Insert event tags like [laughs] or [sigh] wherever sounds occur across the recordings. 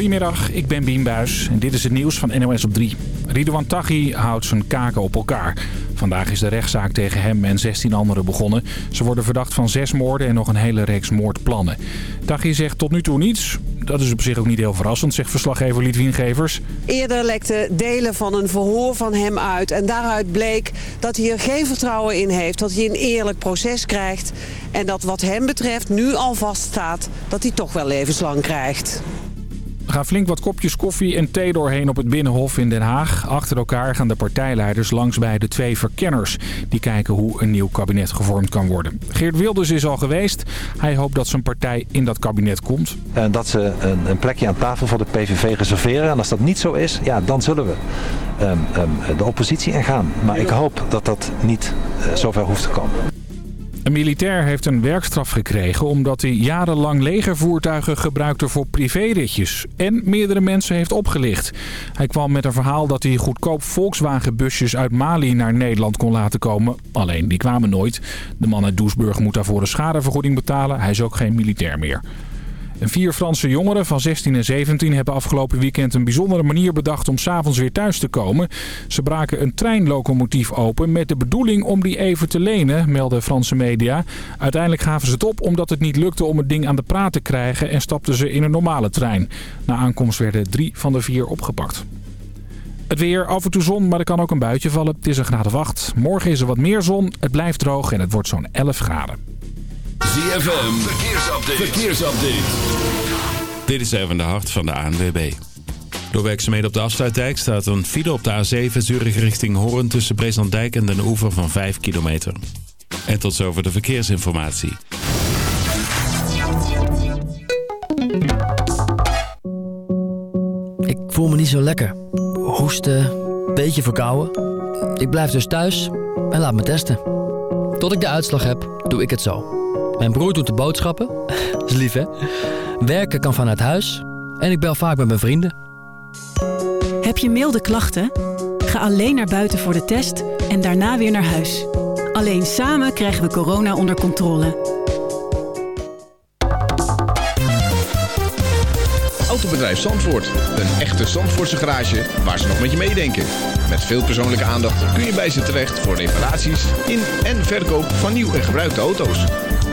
Goedemiddag, ik ben Bien Buis en dit is het nieuws van NOS op 3. Ridouan Taghi houdt zijn kaken op elkaar. Vandaag is de rechtszaak tegen hem en 16 anderen begonnen. Ze worden verdacht van zes moorden en nog een hele reeks moordplannen. Taghi zegt tot nu toe niets. Dat is op zich ook niet heel verrassend, zegt verslaggever Lidwien Gevers. Eerder lekten delen van een verhoor van hem uit. En daaruit bleek dat hij er geen vertrouwen in heeft. Dat hij een eerlijk proces krijgt. En dat wat hem betreft nu al vaststaat dat hij toch wel levenslang krijgt. Er gaan flink wat kopjes koffie en thee doorheen op het Binnenhof in Den Haag. Achter elkaar gaan de partijleiders langs bij de twee verkenners. Die kijken hoe een nieuw kabinet gevormd kan worden. Geert Wilders is al geweest. Hij hoopt dat zijn partij in dat kabinet komt. En dat ze een, een plekje aan tafel voor de PVV reserveren. En als dat niet zo is, ja, dan zullen we um, um, de oppositie ingaan. Maar ik hoop dat dat niet uh, zover hoeft te komen. Een militair heeft een werkstraf gekregen omdat hij jarenlang legervoertuigen gebruikte voor privéritjes. En meerdere mensen heeft opgelicht. Hij kwam met een verhaal dat hij goedkoop Volkswagenbusjes uit Mali naar Nederland kon laten komen. Alleen die kwamen nooit. De man uit Doesburg moet daarvoor een schadevergoeding betalen. Hij is ook geen militair meer. Vier Franse jongeren van 16 en 17 hebben afgelopen weekend een bijzondere manier bedacht om s'avonds weer thuis te komen. Ze braken een treinlocomotief open met de bedoeling om die even te lenen, melden Franse media. Uiteindelijk gaven ze het op omdat het niet lukte om het ding aan de praat te krijgen en stapten ze in een normale trein. Na aankomst werden drie van de vier opgepakt. Het weer, af en toe zon, maar er kan ook een buitje vallen. Het is een graad of 8. Morgen is er wat meer zon, het blijft droog en het wordt zo'n 11 graden. ZFM, verkeersupdate. verkeersupdate. Dit is even de hart van de ANWB. Door werkzaamheden op de afsluitdijk staat een file op de A7 Zurich richting Hoorn tussen Breeslanddijk en Den Oever van 5 kilometer. En tot zover de verkeersinformatie. Ik voel me niet zo lekker. Hoesten, beetje verkouden. Ik blijf dus thuis en laat me testen. Tot ik de uitslag heb, doe ik het zo. Mijn broer doet de boodschappen. [laughs] is lief, hè? Werken kan vanuit huis. En ik bel vaak met mijn vrienden. Heb je milde klachten? Ga alleen naar buiten voor de test en daarna weer naar huis. Alleen samen krijgen we corona onder controle. Autobedrijf Zandvoort. Een echte Zandvoortse garage waar ze nog met je meedenken. Met veel persoonlijke aandacht kun je bij ze terecht voor reparaties in en verkoop van nieuw en gebruikte auto's.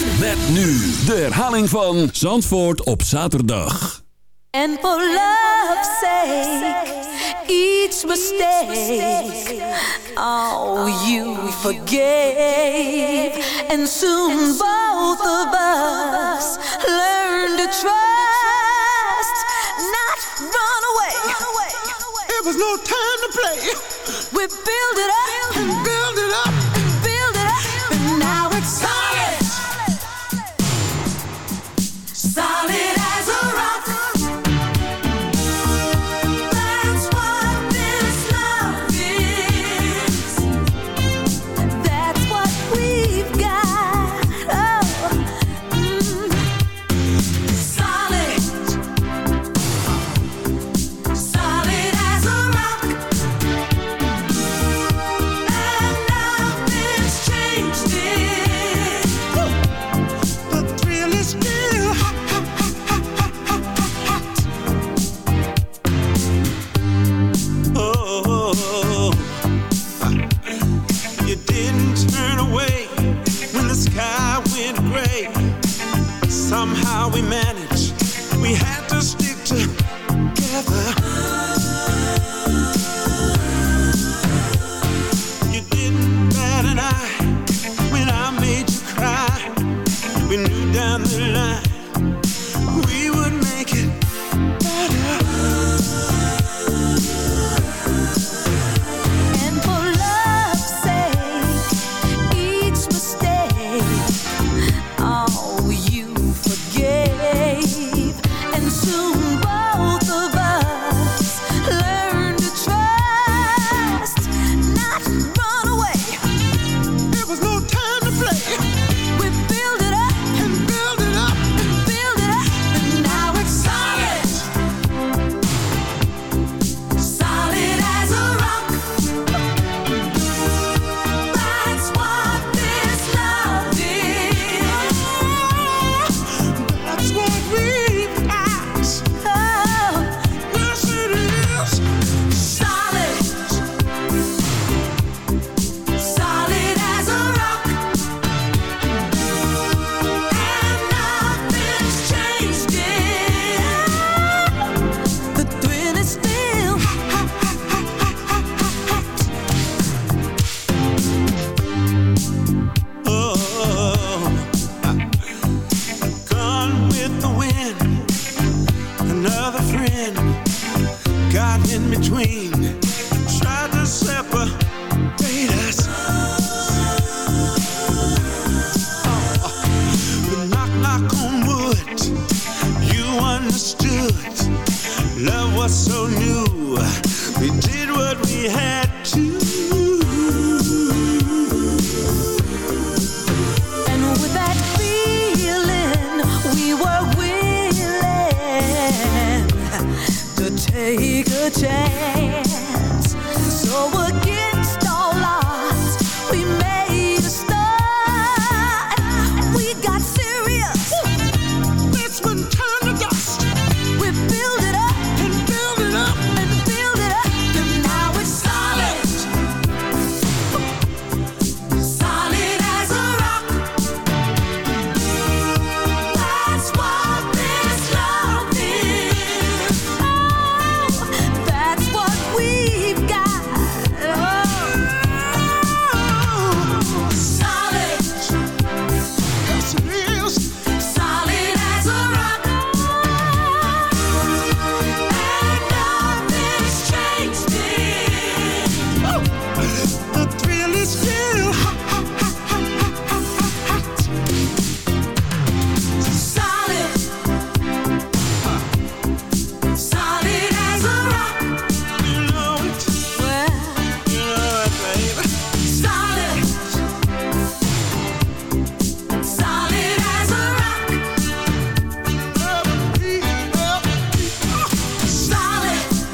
Met nu de herhaling van Zandvoort op zaterdag. And for love's sake, each mistake, oh, you forgave. And soon both of us learn to trust, not run away. It was no time to play. We build it up and build it up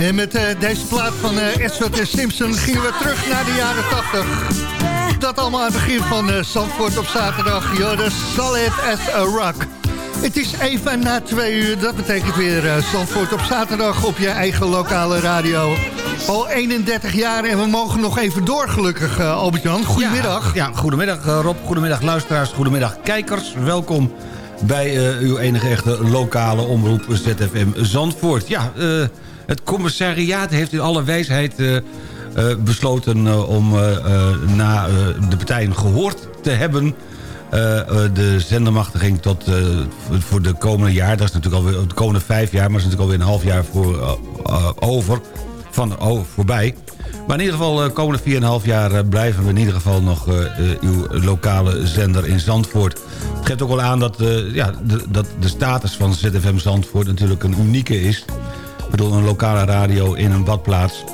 En met eh, deze plaat van uh, Edward Simpson gingen we terug naar de jaren 80. Dat allemaal aan het begin van eh Zandvoort op zaterdag. De solid as a rock. Het is even na twee uur. Dat betekent weer eh, Zandvoort op zaterdag op je eigen lokale radio. Al 31 jaar en we mogen nog even door gelukkig, Albert-Jan. Goedemiddag. Ja, ja, goedemiddag Rob, goedemiddag luisteraars, goedemiddag kijkers. Welkom bij uw enige echte lokale omroep ZFM Zandvoort. Ja, eh, het commissariaat heeft in alle wijsheid eh, eh, besloten eh, om na de partijen gehoord te hebben... de zendermachtiging tot voor de komende jaar. Dat is natuurlijk alweer de komende vijf jaar, maar is natuurlijk alweer een half jaar voor, over, van oh, voorbij. Maar in ieder geval, de komende 4,5 jaar blijven we in ieder geval nog uw lokale zender in Zandvoort. Het geeft ook wel aan dat, ja, de, dat de status van ZFM Zandvoort natuurlijk een unieke is. Ik bedoel, een lokale radio in een badplaats.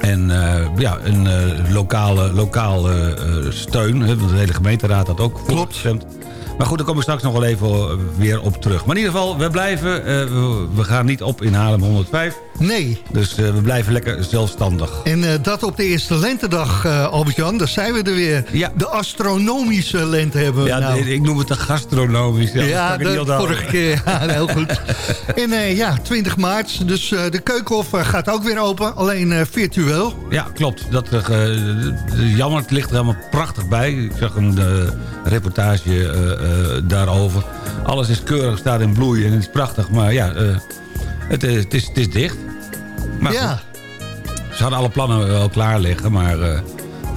En eh, ja, een eh, lokale, lokale eh, steun. Hè, want de hele gemeenteraad had ook gestemd. Maar goed, daar kom ik straks nog wel even weer op terug. Maar in ieder geval, we blijven. we, we gaan niet op in Haarlem 105. Nee. Dus eh, we blijven lekker zelfstandig. En eh, dat op de eerste lentedag, eh Albert-Jan. Daar zijn we er weer. Ja. De astronomische lente hebben we Ja, nou. ik noem het de gastronomisch. Ja, de vorige keer. Ja, [laughs] heel goed. En ja, 20 maart. Dus de keukenhof gaat ook weer open. Alleen virtueel. Ja, klopt. Dat, jammer, het ligt er helemaal prachtig bij. Ik zag een reportage daarover. Alles is keurig, staat in bloei en het is prachtig. Maar ja, het, is- het, is, het is dicht. Maar ja, goed, ze hadden alle plannen wel klaar liggen, maar eh,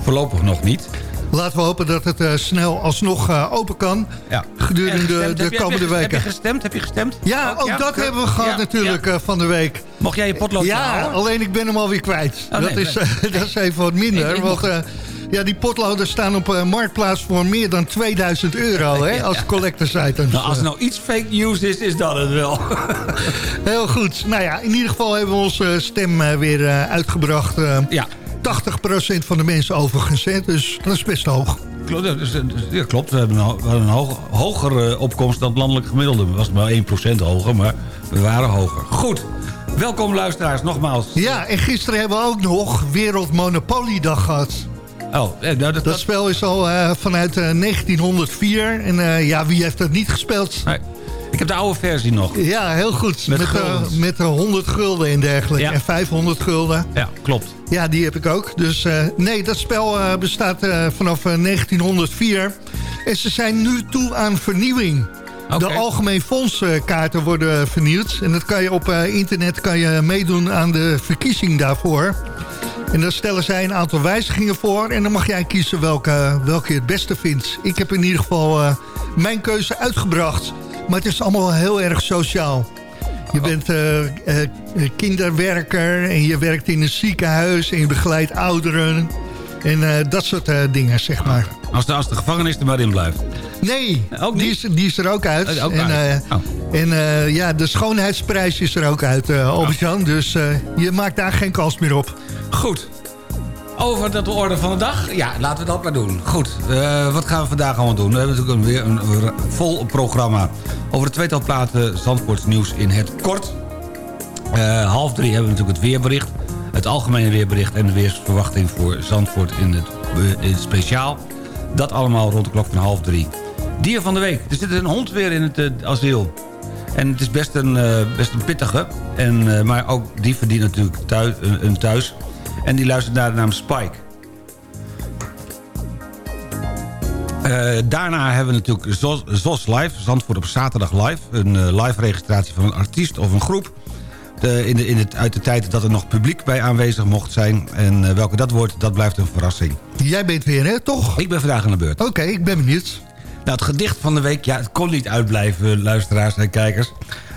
voorlopig nog niet. laten we hopen dat het eh, snel alsnog eh, open kan. Ja. Gedurende En de, je- komende heb je, weken. Heb je gestemd? Heb je gestemd? Ja, ook dat hebben we gehad Ja, natuurlijk ja. eh, van de week. Mocht jij je potlood Ja, halen? alleen ik ben hem alweer kwijt. Oh, dat, nee, is, nee. [laughs] dat is even wat minder. Ik- ik want mocht- eh, ja, die potloden staan op eh, Marktplaats voor meer dan 2000 euro hè, als collectors items. Nou, als er nou iets fake news is, is dat het wel. [laughs] Heel goed. Nou ja, in ieder geval hebben we onze stem eh, weer eh, uitgebracht. eh, ja, 80% van de mensen overigens, hè, dus dat is best hoog. klopt. ja, klopt. We hebben een, ho- we hadden een hoog, hogere opkomst dan het landelijk gemiddelde. Het was maar 1% hoger, maar we waren hoger. Goed. Welkom luisteraars, nogmaals. Ja, en gisteren hebben we ook nog Wereldmonopoliedag gehad. Oh, eh, nou, dat, Dat dat, spel is al eh, vanuit eh, 1904. En eh, ja, wie heeft dat niet gespeeld? nee. Ik heb de oude versie nog. Ja, heel goed. Met Met, eh, guldens. met eh, 100 gulden en dergelijke. Ja. En 500 gulden. Ja, klopt. Ja, die heb ik ook. Dus nee, dat spel bestaat vanaf eh, 1904. En ze zijn nu toe aan vernieuwing. De algemeen fondskaarten worden vernieuwd. En dat kan je op internet kan je meedoen aan de verkiezing daarvoor. En dan stellen zij een aantal wijzigingen voor. En dan mag jij kiezen welke, welke je het beste vindt. Ik heb in ieder geval eh, mijn keuze uitgebracht. Maar het is allemaal heel erg sociaal. Je bent eh, eh, kinderwerker en je werkt in een ziekenhuis en je begeleidt ouderen. En dat soort dingen, zeg maar. Als de, als de gevangenis er maar in blijft. Nee, die, is, die is er ook uit. Oh, ook en uit. eh, en eh, ja, de schoonheidsprijs is er ook uit, uh, Albert-Jan. Dus eh, je maakt daar geen kans meer op. Goed. Over de orde van de dag? Ja, laten we dat maar doen. Goed, eh, wat gaan we vandaag allemaal doen? We hebben natuurlijk weer een, vol programma. Over de tweetal platen Zandvoorts nieuws in het kort. Eh, half drie hebben we natuurlijk het weerbericht. Het algemene weerbericht en de weersverwachting voor Zandvoort in het, eh, in het speciaal. Dat allemaal rond de klok van half drie. Dier van de week. Er zit een hond weer in het eh, asiel. En het is best een, eh, best een pittige. En, eh, maar ook die verdient natuurlijk thuis, een, thuis. En die luistert naar de naam Spike. Daarna hebben we natuurlijk ZOS, ZOS Live, Zandvoort op zaterdag live. Een live registratie van een artiest of een groep. De, in de, in het, uit de tijd dat er nog publiek bij aanwezig mocht zijn. En welke dat wordt, dat blijft een verrassing. Jij bent weer, hè, toch? Ik ben vandaag aan de beurt. Oké, ik ben benieuwd. Nou, het gedicht van de week, ja, het kon niet uitblijven, luisteraars en kijkers.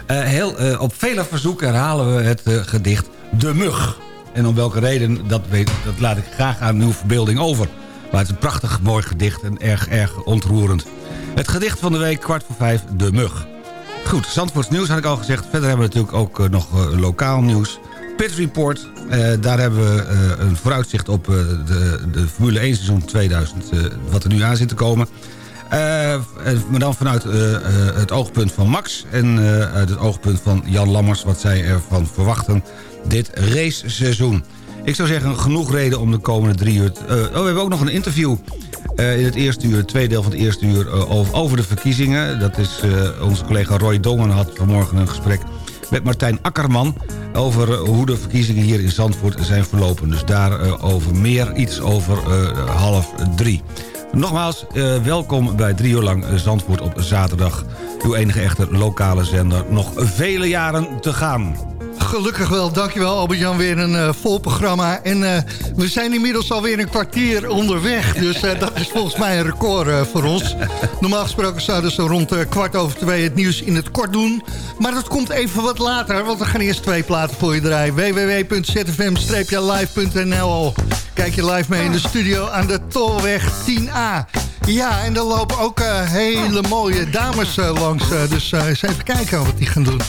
Eh, heel, eh, op vele verzoeken herhalen we het eh, gedicht De Mug. En om welke reden, dat, weet, dat laat ik graag aan uw verbeelding over. Maar het is een prachtig mooi gedicht en erg, erg ontroerend. Het gedicht van de week, kwart voor vijf, De Mug. Goed, Zandvoorts nieuws had ik al gezegd. Verder hebben we natuurlijk ook nog lokaal nieuws. Pit Report, daar hebben we een vooruitzicht op de, de Formule 1 seizoen 2000... eh, wat er nu aan zit te komen. Eh, eh, maar dan vanuit eh, het oogpunt van Max... en uit het oogpunt van Jan Lammers... wat zij ervan verwachten dit raceseizoen. Ik zou zeggen, genoeg reden om de komende drie uur... oh, we hebben ook nog een interview in het eerste uur, het tweede deel van het eerste uur... over, de verkiezingen. Dat is onze collega Roy Dongen had vanmorgen een gesprek met Martijn Akkerman... over hoe de verkiezingen hier in Zandvoort zijn verlopen. Dus daarover meer, iets over half drie. Nogmaals, eh, welkom bij drie uur lang Zandvoort op zaterdag. Uw enige echte lokale zender. Nog vele jaren te gaan. Gelukkig wel, dankjewel Albert-Jan. Weer een eh, vol programma. En eh, we zijn inmiddels alweer een kwartier onderweg. Dus dat is volgens mij een record voor ons. Normaal gesproken zouden ze rond kwart over twee het nieuws in het kort doen. Maar dat komt even wat later, want we gaan eerst twee platen voor je draaien. www.zfm-live.nl Kijk je live mee in de studio aan de Tolweg 10A. Ja, en er lopen ook eh, hele mooie dames eh, langs. eh, dus eens even kijken wat die gaan doen.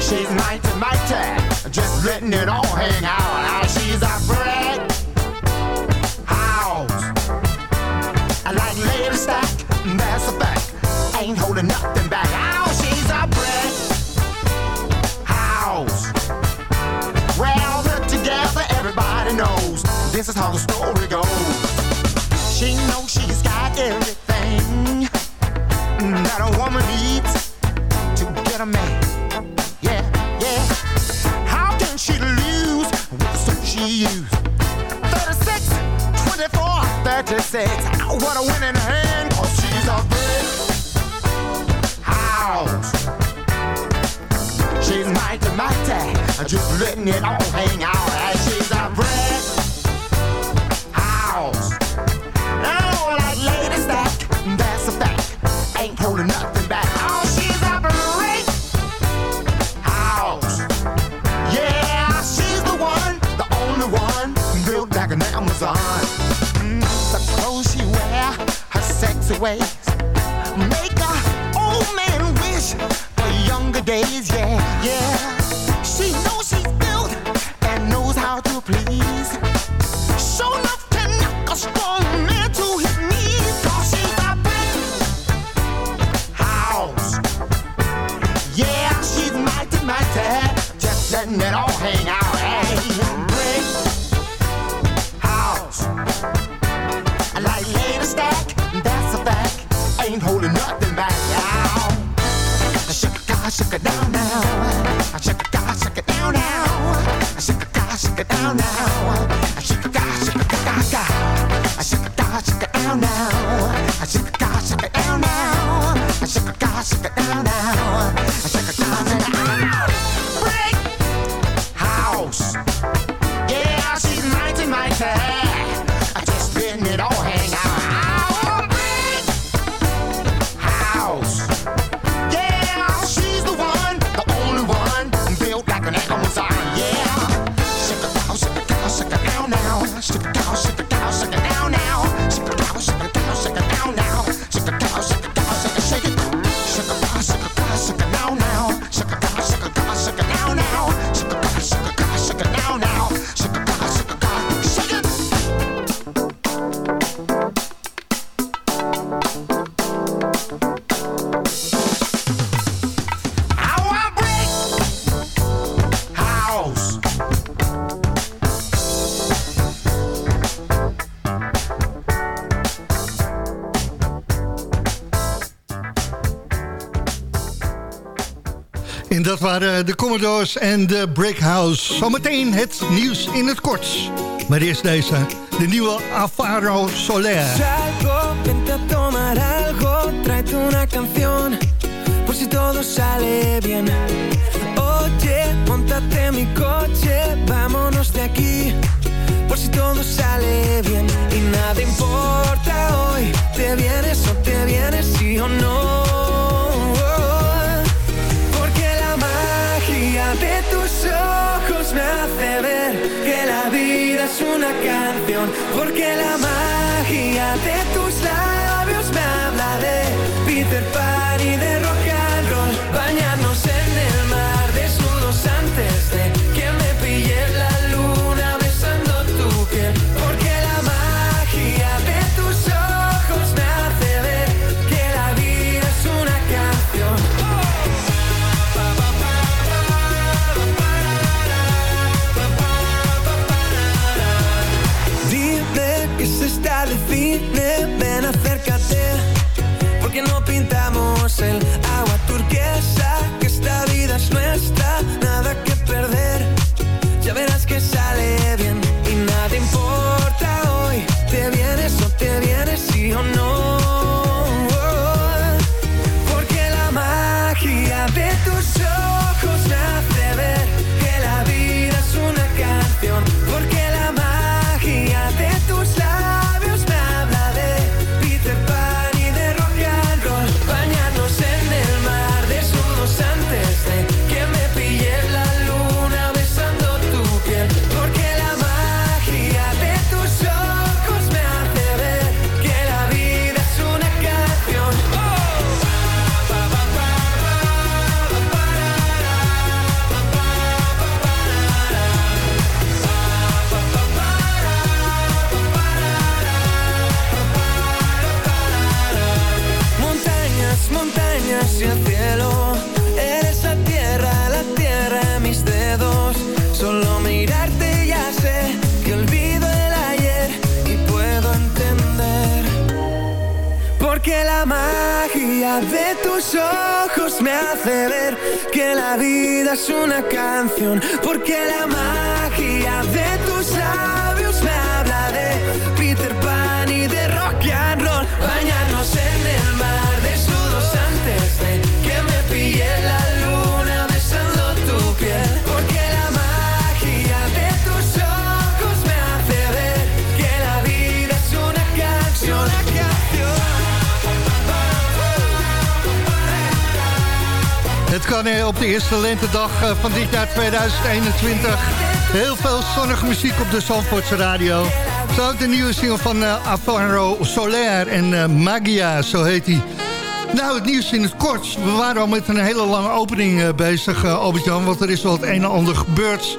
She's mighty, mighty, just letting it all hang out. She's a this is how the story goes. She knows she's got everything that a woman needs to get a man. Yeah, yeah. How can she lose with the suit she used? 36, 24, 36. Oh, what a winning hand, cause she's a brick house. She's mighty, mighty, just letting it all hang out. Ways, make a old man wish for younger days. Yeah, yeah. She knows she's built and knows how to please. Show enough to knock a strong man to his knees. Cause she's a brick house. Yeah, she's mighty, mighty. Just letting it all hang out. Waren de Commodores en de Brick House. Zometeen het nieuws in het kort. Maar eerst deze, de nieuwe Alfaro Soler. Salgo, vente tomar algo, tráete una canción, por si todo sale bien. Oye, montate mi coche, vámonos de aquí, por si todo sale bien. Y nada importa hoy, te vienes o te vienes, sí o no. Me hace ver que la vida es una canción. Porque la magia de tus labios me habla de Peter Pan de lentedag eh, van dit jaar 2021. Heel veel zonnige muziek op de Zandvoortse radio. Zo ook de nieuwe single van Alvaro Soler en eh, Magia, zo heet hij. Nou, het nieuws in het kort. We waren al met een hele lange opening bezig, Albert-Jan... want er is wel het een en ander gebeurd.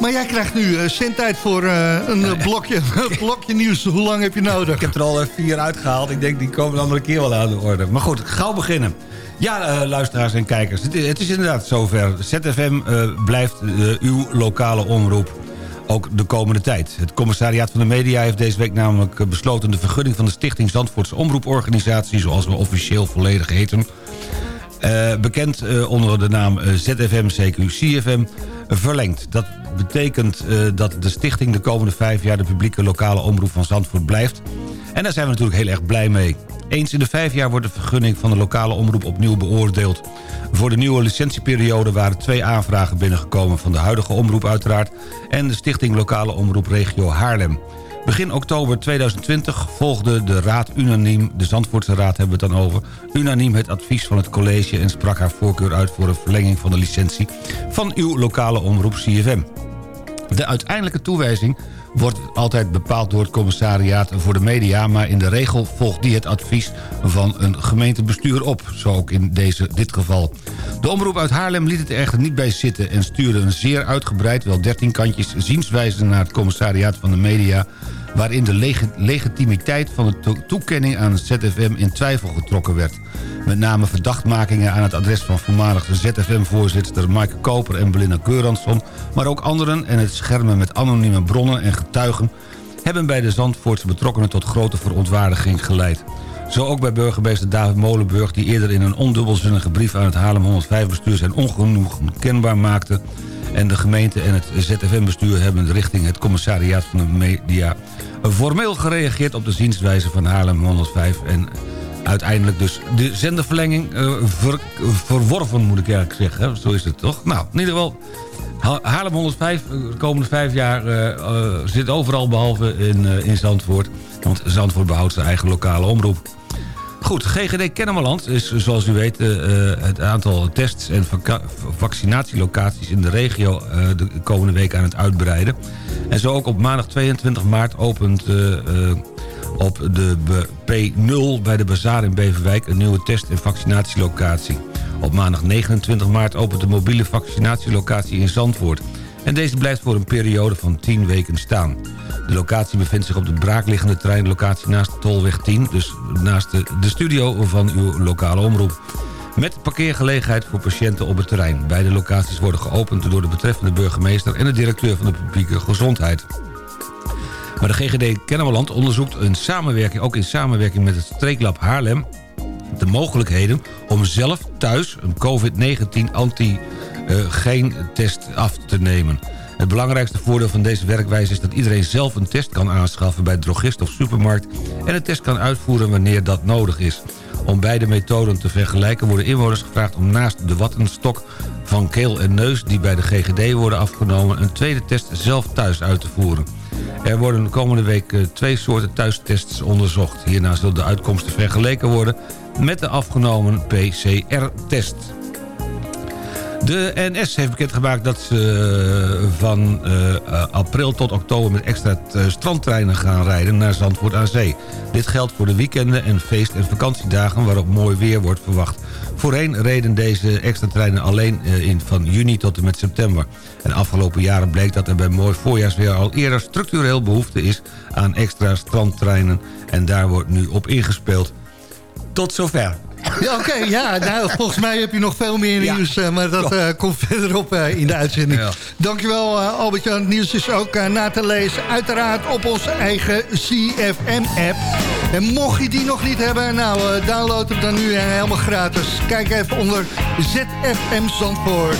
Maar jij krijgt nu zendtijd voor een blokje, [laughs] blokje nieuws. Hoe lang heb je nodig? Ik heb er al vier uitgehaald. Ik denk, die komen een andere keer wel aan de orde. Maar goed, gauw beginnen. Ja, eh, luisteraars en kijkers. Het, is- het is inderdaad zover. ZFM eh, blijft eh, uw lokale omroep. Ook de komende tijd. Het commissariaat van de media heeft deze week namelijk besloten... de vergunning van de Stichting Zandvoortse Omroeporganisatie... zoals we officieel volledig heten... Bekend onder de naam ZFM CQ CFM verlengd. Dat betekent dat de stichting de komende vijf jaar... de publieke lokale omroep van Zandvoort blijft. En daar zijn we natuurlijk heel erg blij mee. Eens in de vijf jaar wordt de vergunning van de lokale omroep opnieuw beoordeeld. Voor de nieuwe licentieperiode waren twee aanvragen binnengekomen... van de huidige omroep uiteraard... en de stichting Lokale Omroep Regio Haarlem. Begin oktober 2020 volgde de raad unaniem... de Zandvoortse raad hebben we het dan over... unaniem het advies van het college... en sprak haar voorkeur uit voor een verlenging van de licentie... van uw lokale omroep CFM. De uiteindelijke toewijzing wordt altijd bepaald door het commissariaat voor de media... maar in de regel volgt die het advies van een gemeentebestuur op. Zo ook in deze, dit geval. De omroep uit Haarlem liet het er echter niet bij zitten... en stuurde een zeer uitgebreid, wel 13 kantjes zienswijze... naar het commissariaat van de media waarin de leg- legitimiteit van de to- toekenning aan het ZFM in twijfel getrokken werd. Met name verdachtmakingen aan het adres van voormalige ZFM-voorzitter Maaike Koper en Belinda Keuransson... maar ook anderen en het schermen met anonieme bronnen en getuigen... hebben bij de Zandvoortse betrokkenen tot grote verontwaardiging geleid. Zo ook bij burgemeester David Molenburg... die eerder in een ondubbelzinnige brief aan het Haarlem 105 bestuur... zijn ongenoegen kenbaar maakte. En de gemeente en het ZFM-bestuur hebben richting het commissariaat van de media... formeel gereageerd op de zienswijze van Haarlem 105... en uiteindelijk dus de zenderverlenging eh, ver- verworven, moet ik eigenlijk zeggen. Zo is het toch? Nou, in ieder geval... Ha- Haarlem 105, eh, de komende vijf jaar eh, zit overal behalve in, in Zandvoort. Want Zandvoort behoudt zijn eigen lokale omroep. Goed, GGD Kennemerland is zoals u weet eh, eh, het aantal tests en vaccinatielocaties in de regio eh, de komende week aan het uitbreiden. En zo ook op maandag 22 maart opent op de be- P0 bij de Bazaar in Beverwijk een nieuwe test- en vaccinatielocatie. Op maandag 29 maart opent de mobiele vaccinatielocatie in Zandvoort. En deze blijft voor een periode van 10 weken staan. De locatie bevindt zich op de braakliggende treinlocatie naast Tolweg 10... dus naast de, de studio van uw lokale omroep. Met parkeergelegenheid voor patiënten op het terrein. Beide locaties worden geopend door de betreffende burgemeester... en de directeur van de publieke gezondheid. Maar de GGD Kennemerland onderzoekt een samenwerking... ook in samenwerking met het Streeklab Haarlem... de mogelijkheden om zelf thuis een COVID-19 anti-geen-test af te nemen. Het belangrijkste voordeel van deze werkwijze is dat iedereen zelf een test kan aanschaffen bij drogist of supermarkt... en een test kan uitvoeren wanneer dat nodig is. Om beide methoden te vergelijken worden inwoners gevraagd om naast de wattenstok van keel en neus... die bij de GGD worden afgenomen, een tweede test zelf thuis uit te voeren. Er worden de komende week eh, twee soorten thuistests onderzocht. Hierna zullen de uitkomsten vergeleken worden met de afgenomen PCR-test. De NS heeft bekendgemaakt dat ze eh, van eh, april tot oktober met extra eh, strandtreinen gaan rijden naar Zandvoort aan Zee. Dit geldt voor de weekenden en feest- en vakantiedagen waarop mooi weer wordt verwacht. Voorheen reden deze extra treinen alleen in van juni tot en met september. En afgelopen jaren bleek dat er bij mooi voorjaarsweer al eerder structureel behoefte is aan extra strandtreinen. En daar wordt nu op ingespeeld. Tot zover. Ja, Oké, ja, nou, volgens mij heb je nog veel meer nieuws, eh, maar dat eh, komt verderop eh, in de uitzending. Ja. Dankjewel uh, Albert-Jan. Het nieuws is ook na te lezen, uiteraard op onze eigen CFM-app. En mocht je die nog niet hebben, nou, download hem dan nu helemaal gratis. Kijk even onder ZFM Zandvoort.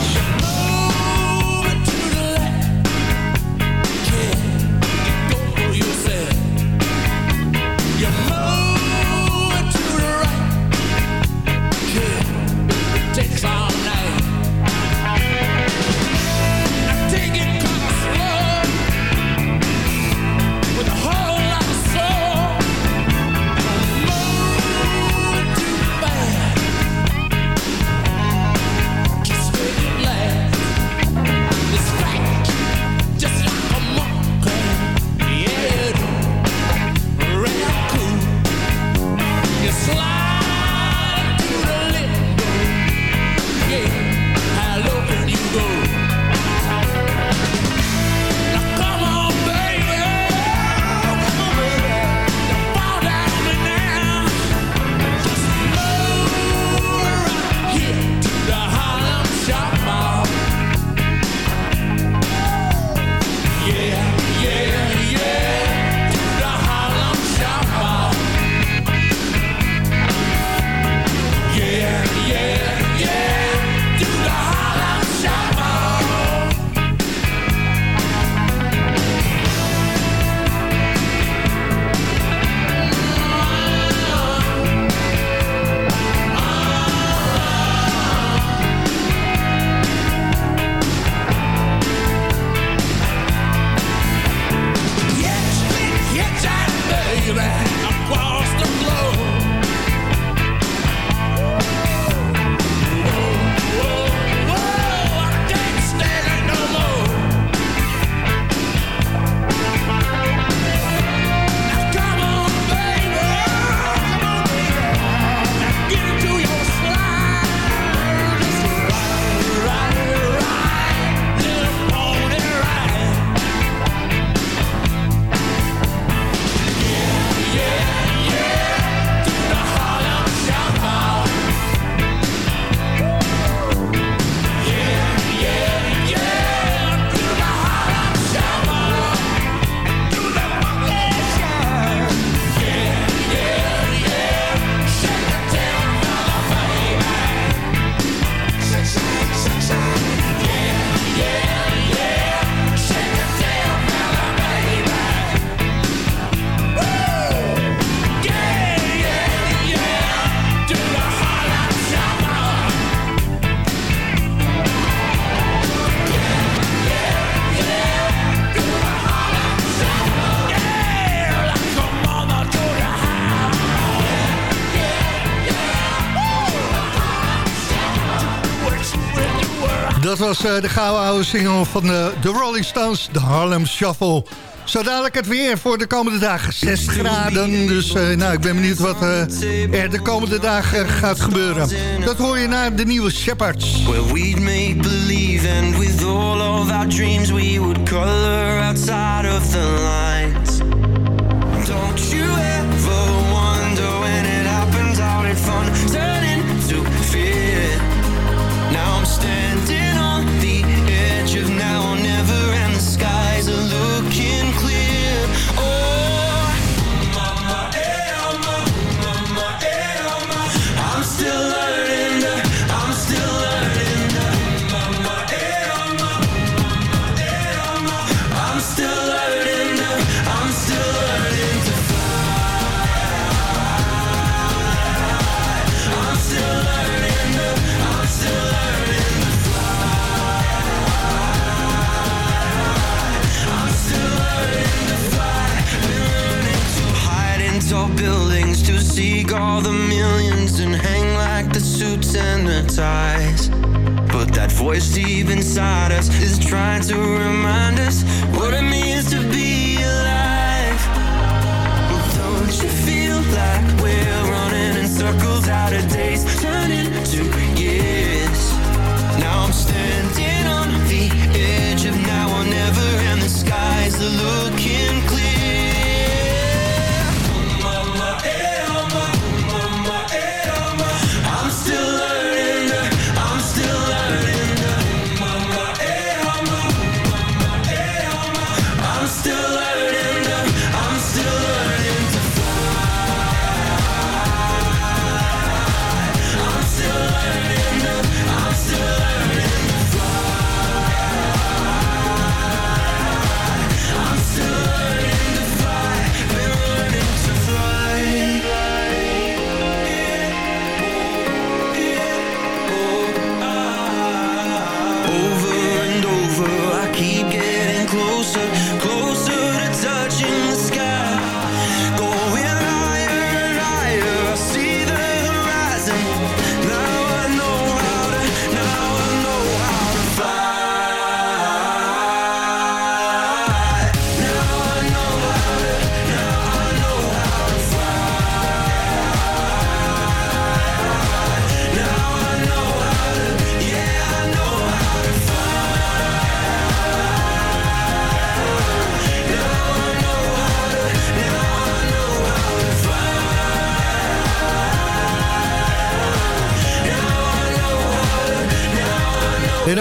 Was eh, de gouden oude single van de, de Rolling Stones, de Harlem Shuffle. Zo dadelijk het weer voor de komende dagen. 6 graden, dus eh, nou, ik ben benieuwd wat eh, er de komende dagen gaat gebeuren. Dat hoor je naar de nieuwe Shepherds. Where we'd make believe and with all of our dreams we would color outside of the lines.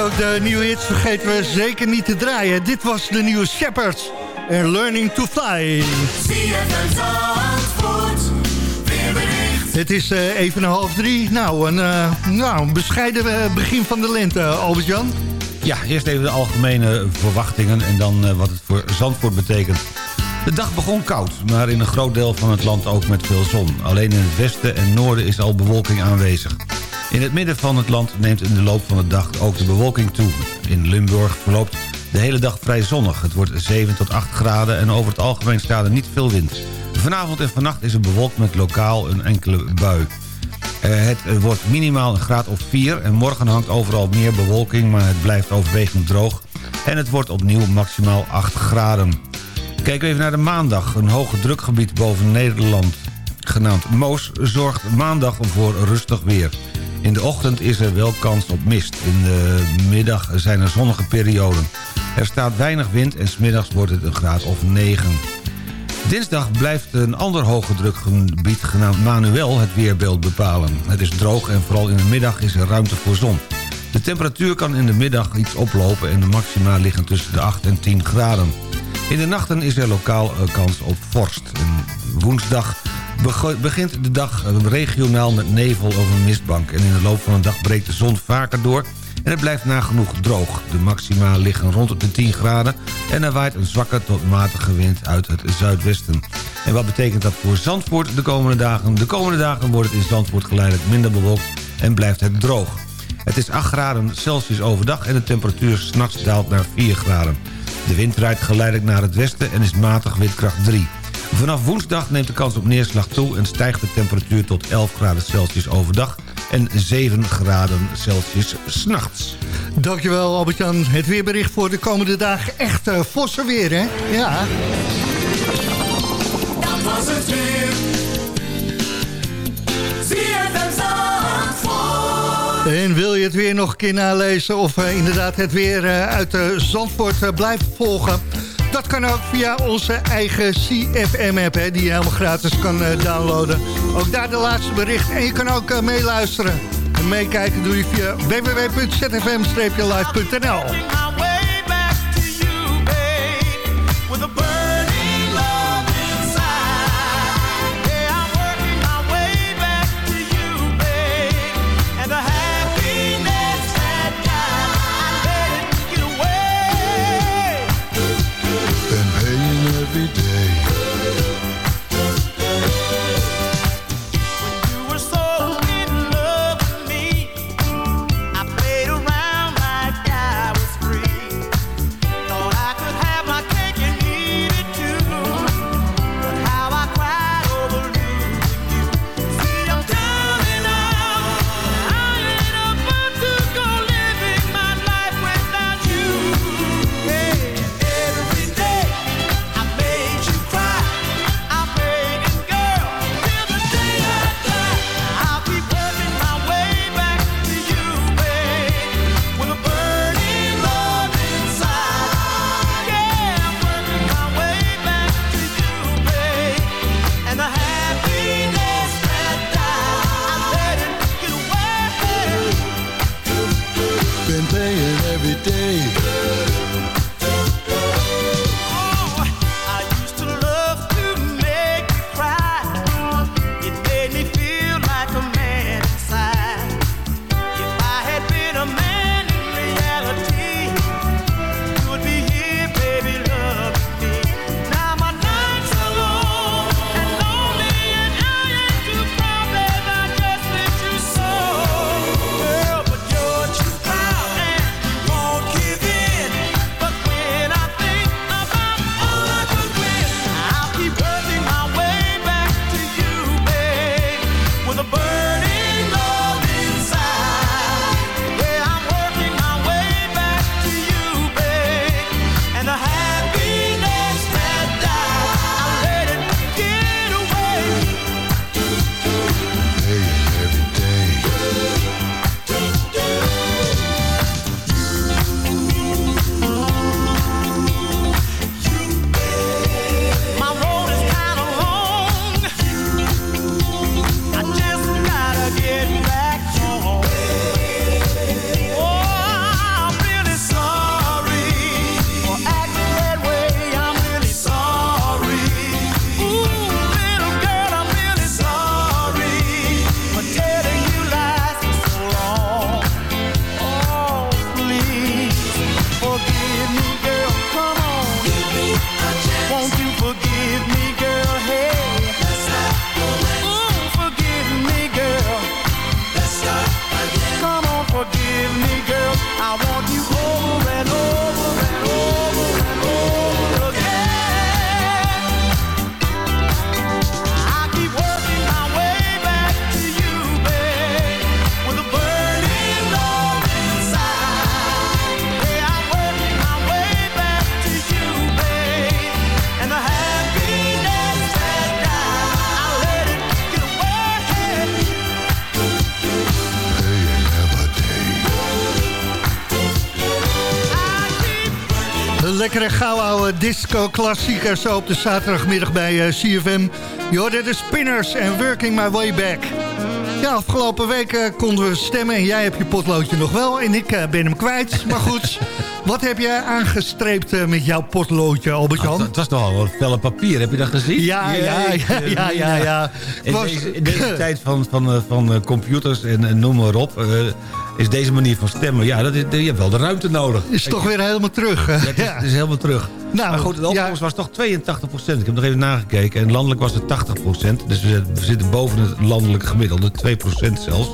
Ook de nieuwe hits vergeten we zeker niet te draaien. Dit was de nieuwe Shepherds en Learning to Fly. Het is eh, even een half drie. Nou, een, eh, nou, een bescheiden eh, begin van de lente, Albert-Jan. Ja, eerst even de algemene verwachtingen en dan wat het voor Zandvoort betekent. De dag begon koud, maar in een groot deel van het land ook met veel zon. Alleen in het westen en noorden is al bewolking aanwezig. In het midden van het land neemt in de loop van de dag ook de bewolking toe. In Limburg verloopt de hele dag vrij zonnig. Het wordt 7 tot 8 graden en over het algemeen staat er niet veel wind. Vanavond en vannacht is het bewolkt met lokaal een enkele bui. Eh, het wordt minimaal een graad of 4 en morgen hangt overal meer bewolking... maar het blijft overwegend droog en het wordt opnieuw maximaal 8 graden. Kijken we even naar de maandag. Een hoge drukgebied boven Nederland, genaamd Moos... zorgt maandag voor rustig weer. In de ochtend is er wel kans op mist. In de middag zijn er zonnige perioden. Er staat weinig wind en smiddags wordt het een graad of 9. Dinsdag blijft een ander hoge drukgebied genaamd Manuel het weerbeeld bepalen. Het is droog en vooral in de middag is er ruimte voor zon. De temperatuur kan in de middag iets oplopen en de maxima liggen tussen de 8 en 10 graden. In de nachten is er lokaal kans op vorst. En woensdag begint de dag eh, regionaal met nevel of een mistbank. En in de loop van de dag breekt de zon vaker door en het blijft nagenoeg droog. De maxima liggen rond de 10 graden en er waait een zwakke tot matige wind uit het zuidwesten. En wat betekent dat voor Zandvoort de komende dagen? De komende dagen wordt het in Zandvoort geleidelijk minder bewolkt en blijft het droog. Het is 8 graden Celsius overdag en de temperatuur s'nachts daalt naar 4 graden. De wind draait geleidelijk naar het westen en is matig windkracht 3. Vanaf woensdag neemt de kans op neerslag toe en stijgt de temperatuur tot 11 graden Celsius overdag en 7 graden Celsius s'nachts. Dankjewel Albert-Jan. Het weerbericht voor de komende dagen echt uh, forse weer, hè? Ja. Dat was het weer. En wil je het weer nog een keer nalezen of uh, inderdaad het weer uh, uit uh, Zandvoort blijven volgen... Dat kan ook via onze eigen CFM-app, die je helemaal gratis kan downloaden. Ook daar de laatste bericht. En je kan ook meeluisteren. En meekijken doe je via www.zfm-live.nl. lekkere gauw oude disco-klassieker zo op de zaterdagmiddag bij uh, CFM. Je hoorde de Spinners en Working My Way Back. Ja, afgelopen week uh, konden we stemmen en jij hebt je potloodje nog wel en ik uh, ben hem kwijt. Maar goed, [laughs] wat heb jij aangestreept met jouw potloodje, Albert-Jan? Het was nogal wat felle papier, heb je dat gezien? Ja, ja, ja, ja, ja. In, deze, [laughs] tijd van, van, van computers en, en noem maar op is deze manier van stemmen... ja, dat is, je hebt wel de ruimte nodig. Is toch weer helemaal terug. Ja, het, is, het is helemaal terug. Nou, maar goed, de opkomst was toch 82 procent. Ik heb nog even nagekeken. En landelijk was het 80 procent. Dus we, zitten boven het landelijk gemiddelde. 2 procent zelfs.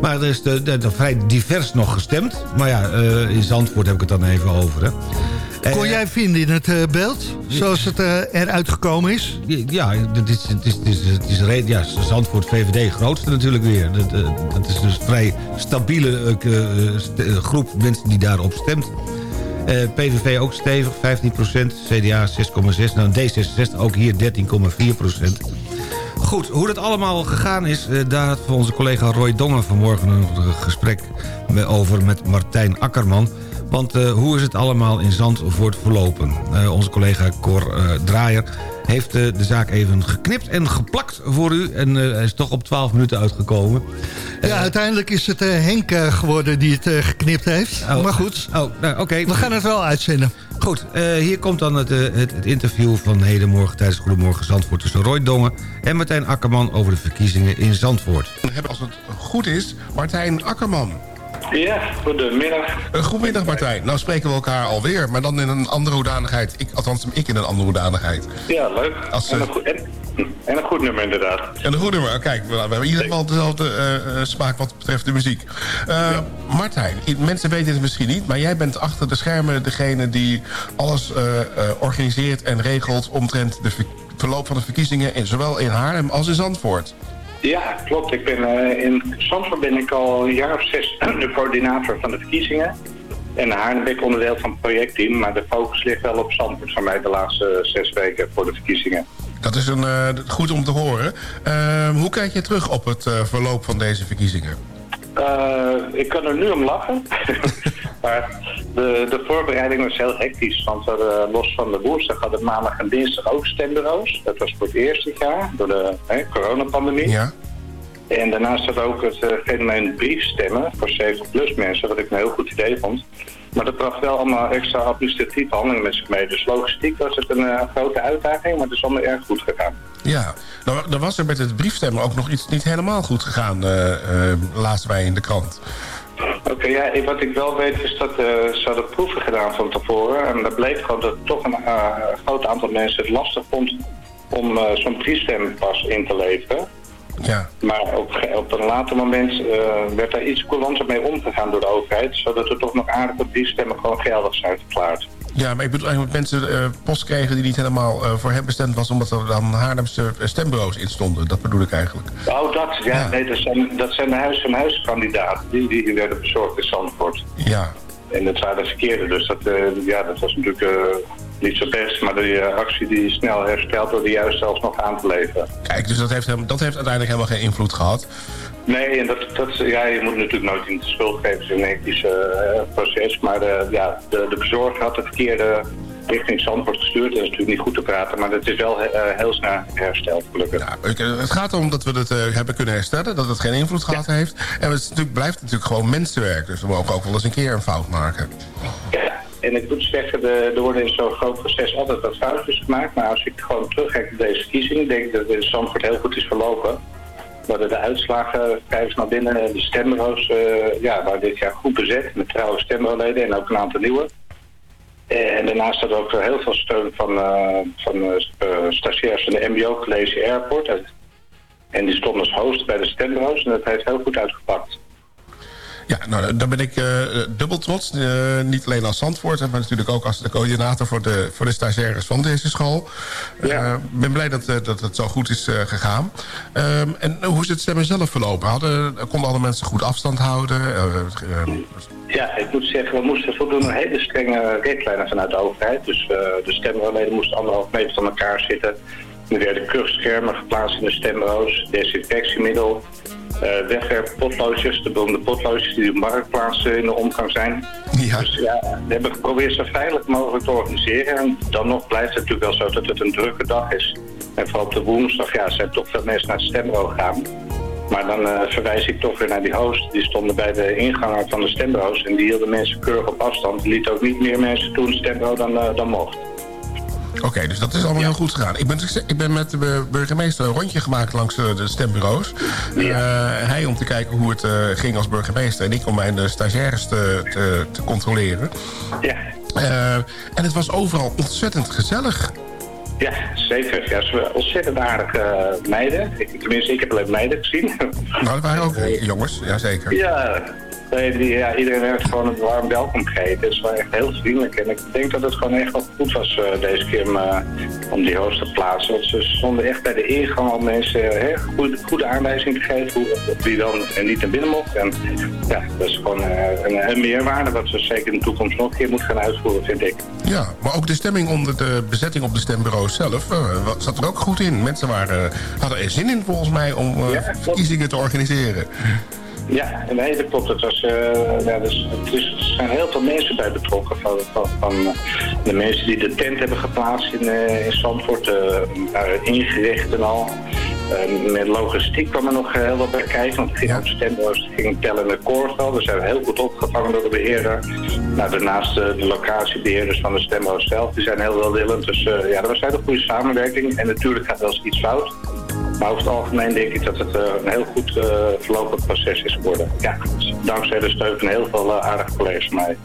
Maar er is de, de, de vrij divers nog gestemd. Maar ja, uh, in Zandvoort heb ik het dan even over. Hè. Kon jij vinden in het eh, beeld, zoals het eh, eruit gekomen is? Ja, het is, het is, het is, het is re- ja, Zandvoort VVD grootste natuurlijk weer. Dat, eh, dat is dus een vrij stabiele eh, eh, st- eh, groep mensen die daarop stemt. Eh, PVV ook stevig, 15% CDA 6,6. Nou, D66 ook hier 13,4% Goed, hoe dat allemaal gegaan is... eh, daar had onze collega Roy Dongen vanmorgen een gesprek over met Martijn Akkerman. Want eh, hoe is het allemaal in Zandvoort verlopen? Eh, onze collega Cor eh, Draaier heeft eh, de zaak even geknipt en geplakt voor u. En eh, hij is toch op 12 minuten uitgekomen. Ja, uiteindelijk is het eh, Henk eh, geworden die het eh, geknipt heeft. Oh. Maar goed, Oh, nou, oké. we gaan het wel uitzenden. Goed, eh, hier komt dan het, eh, het, het interview van hedenmorgen... tijdens Goedemorgen Zandvoort tussen Roy Dongen en Martijn Akkerman... over de verkiezingen in Zandvoort. We hebben, als het goed is, Martijn Akkerman. Ja, goedemiddag. Uh, goedemiddag Martijn. Nou spreken we elkaar alweer, maar dan in een andere hoedanigheid. Ik, althans, ik in een andere hoedanigheid. Ja, leuk. Als, en, eh, een goed, en, en een goed nummer inderdaad. En een goed nummer. Kijk, we, we hebben in ieder geval dezelfde eh, eh, smaak wat betreft de muziek. Eh, Martijn, mensen weten het misschien niet... maar jij bent achter de schermen degene die alles eh, eh, organiseert en regelt... omtrent de ver- verloop van de verkiezingen... In, zowel in Haarlem als in Zandvoort. Ja, klopt. Ik ben, eh, in Zandvoort ben ik al een jaar of zes [clears throat] de coördinator van de verkiezingen. En Haarlem ben ik onderdeel van het projectteam. Maar de focus ligt wel op Zandvoort van mij de laatste zes weken voor de verkiezingen. Dat is een, eh, goed om te horen. Eh, hoe kijk je terug op het eh, verloop van deze verkiezingen? Eh, ik kan er nu om lachen. [laughs] maar de, de voorbereiding was heel hectisch. Want we hadden, los van de woensdag hadden maandag en dinsdag ook stembureaus. Dat was voor het eerste jaar door de hè, coronapandemie. Ja. En daarnaast had ook het eh, fenomeen briefstemmen voor 70-plus mensen, wat ik een heel goed idee vond. Maar dat bracht wel allemaal extra administratieve handelingen met zich mee. Dus logistiek was het een eh, grote uitdaging, maar het is allemaal erg goed gegaan. Ja, nou, dan was er met het briefstemmen ook nog iets niet helemaal goed gegaan, eh, lazen wij in de krant. Oké, ja, wat ik wel weet is dat ze hadden proeven gedaan van tevoren. En dat bleek gewoon dat toch een groot aantal mensen het lastig vond om zo'n briefstempas in te leveren. Ja. Maar op, op een later moment eh, werd daar iets coulanter mee omgegaan door de overheid. Zodat er toch nog aardige briefstemmen gewoon geldig zijn verklaard. Ja, maar ik bedoel eigenlijk dat mensen eh, post kregen die niet helemaal eh, voor hen bestemd was... omdat er dan Haarlemse stembureaus in stonden. Dat bedoel ik eigenlijk. Oh, dat, ja, nee, dat zijn, dat zijn de huis-en-huis kandidaten die, die werden bezorgd in Zandvoort. Ja. En dat waren de verkeerde, dus dat, ja, dat was natuurlijk niet zo best. Maar die eh, actie die snel hersteld door de juist zelfs nog aan te leveren. Kijk, dus dat heeft, hem- dat heeft uiteindelijk helemaal geen invloed gehad. Nee, en dat, dat, ja, je moet natuurlijk nooit in de schuld geven in een ethisch eh, proces. Maar de, ja, de, de bezorger had de verkeerde richting Zandvoort gestuurd. Dat is natuurlijk niet goed te praten, maar het is wel eh, heel snel hersteld, gelukkig. Eh, Het gaat erom dat we het eh, hebben kunnen herstellen, dat het geen invloed gehad heeft. En het is natuurlijk, blijft natuurlijk gewoon mensenwerk. Dus we mogen ook wel eens een keer een fout maken. Ja, en ik moet zeggen, er worden in zo'n groot proces altijd wat foutjes gemaakt. Maar als ik gewoon terugkijk naar deze verkiezingen, denk ik dat het in Zandvoort heel goed is verlopen. We de uitslagen, eens naar binnen, de stembureaus, eh ja, waren dit jaar goed bezet met trouwe stembureauleden en ook een aantal nieuwe. En daarnaast we ook heel veel steun van, eh, van eh, stagiairs van de MBO College Airport. En die stonden als host bij de stembureaus en dat heeft heel goed uitgepakt. Ja, nou, daar ben ik eh, eh, dubbel trots. Eh, niet alleen als Zandvoort, maar natuurlijk ook als de coördinator voor de, voor de stagiaires van deze school. Ik ben blij dat, eh, dat het zo goed is eh, gegaan. Ehm, en hoe is het stemmen zelf verlopen? Hadden, konden alle mensen goed afstand houden? Eh, eh, Ja, ik moet zeggen, we moesten voldoen aan hele strenge richtlijnen vanuit de overheid. Dus eh, de stembureauleden moesten anderhalf meter van elkaar zitten. Er werden kuchschermen geplaatst in de stembureaus, desinfectiemiddel, eh wegwerppotloodjes, de beroemde potloodjes die op marktplaatsen in de omgang zijn. Ja. Dus ja, we hebben geprobeerd zo veilig mogelijk te organiseren. En dan nog blijft het natuurlijk wel zo dat het een drukke dag is. En vooral op de woensdag ja, zijn toch veel mensen naar het stembureau gegaan. Maar dan eh, verwijs ik toch weer naar die host. Die stonden bij de ingangen van de stembureaus. En die hielden mensen keurig op afstand. Die liet ook niet meer mensen toe in het stembureau dan, eh, dan mocht. Oké, dus dat is allemaal heel goed gegaan. Ik ben, ik ben met de burgemeester een rondje gemaakt langs de stembureaus. Eh, hij om te kijken hoe het eh, ging als burgemeester... en ik om mijn eh, stagiaires te, te, te controleren. Ja. En het was overal ontzettend gezellig. Ja, zeker. Ja, ze ontzettend aardige meiden. Ik, tenminste, ik heb alleen meiden gezien. Nou, dat waren ook jongens, ja zeker. Ja, nee, die, ja, iedereen heeft gewoon een warm welkom gegeven. Het is wel echt heel vriendelijk. En ik denk dat het gewoon echt wel goed was eh, deze keer om, eh, om die host te plaatsen. Want ze stonden echt bij de ingang al mensen uh, hè, goede, goede aanwijzing te geven hoe, wie dan en niet naar binnen mocht. En ja, dat is gewoon een, een meerwaarde wat we zeker in de toekomst nog een keer moeten gaan uitvoeren, vind ik. Ja, maar ook de stemming onder de bezetting op de stembureaus zelf zat er ook goed in. Mensen waren, hadden er zin in volgens mij om ja, verkiezingen te organiseren. Ja, nee, dat klopt. Het was, uh, ja, dus, er zijn heel veel mensen bij betrokken. Van, van, van de mensen die de tent hebben geplaatst in, uh, in Zandvoort, uh, ingericht en al. Uh, met logistiek kwam er nog heel wat bij kijken, want het ging ook stembureaus, het ging tellen met Koorveld. We zijn heel goed opgevangen door de beheerder. Nou, daarnaast de, de locatiebeheerders van de stembureau zelf, die zijn heel welwillend. Dus ja, dat was een hele goede samenwerking. En natuurlijk gaat wel eens iets fout. Maar over het algemeen denk ik dat het uh, een heel goed uh, verlopend proces is geworden. Ja, dankzij de steun van heel veel uh, aardige collega's van mij.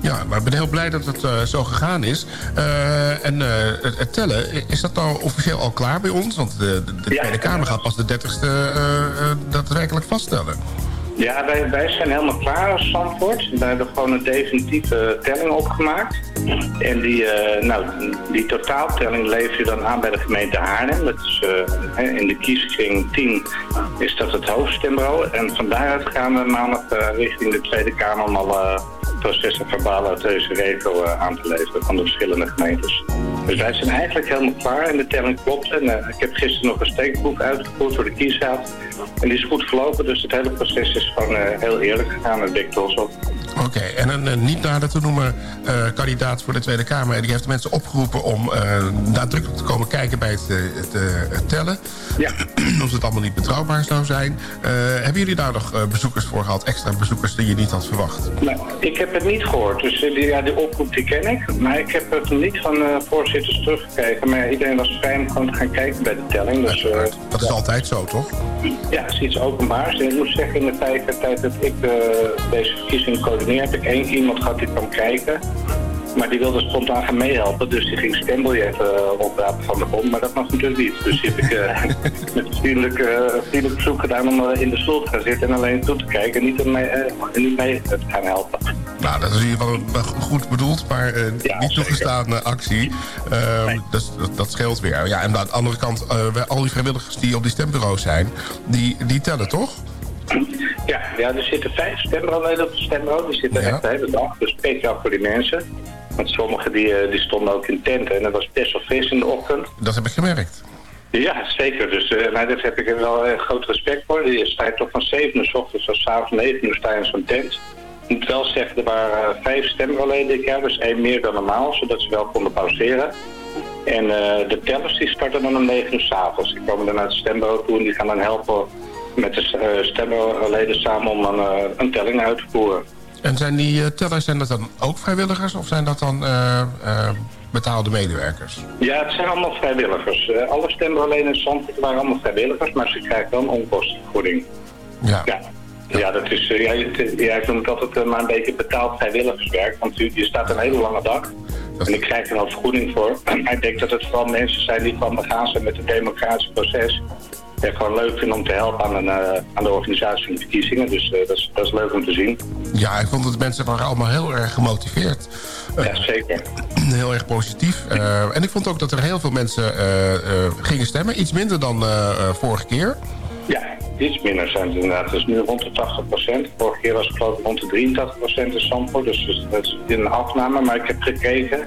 Ja, maar ik ben heel blij dat het uh, zo gegaan is. Uh, en uh, het, het, tellen, is dat nou officieel al klaar bij ons? Want de, de, de ja, Tweede Kamer gaat pas de 30ste daadwerkelijk vaststellen. Ja, wij, zijn helemaal klaar als Zandvoort. We hebben gewoon een definitieve telling opgemaakt. En die, uh, nou, die totaaltelling lever je dan aan bij de gemeente Haarlem. Dat is, uh, in de kieskring 10 is dat het hoofdstembureau. En van daaruit gaan we maandag uh, richting de Tweede Kamer om alle processen verbaal uit deze regio aan te leveren van de verschillende gemeentes. Dus wij zijn eigenlijk helemaal klaar en de telling klopt. En ik heb gisteren nog een steekproef uitgevoerd voor de kiesraad. En die is goed verlopen, dus het hele proces is gewoon heel eerlijk gegaan. Ben ik trots op. Oké, okay, en een, een niet nader te noemen uh, kandidaat voor de Tweede Kamer... die heeft de mensen opgeroepen om nadrukkelijk te komen kijken bij het, het, het tellen. Ja. [clears throat] of het allemaal niet betrouwbaar zou zijn. Hebben jullie daar nog bezoekers voor gehad? Extra bezoekers die je niet had verwacht? Nou, ik heb het niet gehoord. Dus die, ja, die oproep die ken ik. Maar ik heb het niet van voorzitters teruggekregen. Maar iedereen was vrij om gewoon te gaan kijken bij de telling. Dus, dat is ja. altijd zo, toch? Ja, het is iets openbaars. En ik moet zeggen, in de tijd, tijd dat ik deze verkiezing coördineer... heb ik één iemand gehad die kwam kijken. Maar die wilde spontaan gaan meehelpen, dus die ging stembiljetten uh, oprapen van de grond. Maar dat mag natuurlijk niet. Dus die heb ik uh, [laughs] met een vriendelijk, uh, vriendelijk bezoek gedaan om in de stoel te gaan zitten en alleen toe te kijken en niet, mee, niet mee te gaan helpen. Nou, dat is in ieder geval goed bedoeld, maar ja, niet toegestaan actie. Nee. dus, dat, dat, scheelt weer. Ja, en aan de andere kant, al die vrijwilligers die op die stembureaus zijn, die, die tellen toch? Ja, ja, er zitten vijf stembureauleden op de stembureau. Die zitten ja. echt de hele dag, dus speciaal voor die mensen. Want sommigen die, die stonden ook in tenten en dat was best wel fris in de ochtend. Dat heb ik gemerkt. Ja, zeker. Dus uh, nou, daar heb ik er wel uh, groot respect voor. Die staat toch van 7 uur s ochtends tot s avonds 9 uur sta in zo'n tent. Ik moet wel zeggen, er waren uh, vijf stembureauleden dit jaar, dus één meer dan normaal, zodat ze wel konden pauzeren. En de tellers die starten dan om 9 uur s'avonds. Die komen dan naar het stembureau toe en die gaan dan helpen met de uh, stemmenleden samen om dan uh, een telling uit te voeren. En zijn die uh, tellers zijn dat dan ook vrijwilligers of zijn dat dan betaalde medewerkers? Ja, het zijn allemaal vrijwilligers. alle stemmenleden in Zandvoort waren allemaal vrijwilligers, maar ze krijgen dan onkostenvergoeding. Ja. ja. Ja, dat is, ja, ja, ik noem het altijd maar een beetje betaald vrijwilligerswerk. Want je, je staat een hele lange dag. En ik krijg er wel vergoeding voor. [clears throat] Maar ik denk dat het vooral mensen zijn die van begaan zijn met het democratische proces ja, gewoon leuk vind om te helpen aan, een, uh, aan de organisatie van de verkiezingen. Dus uh, dat, is, dat is leuk om te zien. Ja, ik vond dat de mensen waren allemaal heel erg gemotiveerd. Ja, zeker. [clears throat] heel erg positief. En ik vond ook dat er heel veel mensen gingen stemmen. Iets minder dan vorige keer. Ja, iets minder zijn het inderdaad. Het is nu rond de 80 procent. Vorige keer was het geloof ik rond de 83 procent in Stamford. Dus dat is een afname. Maar ik heb gekeken.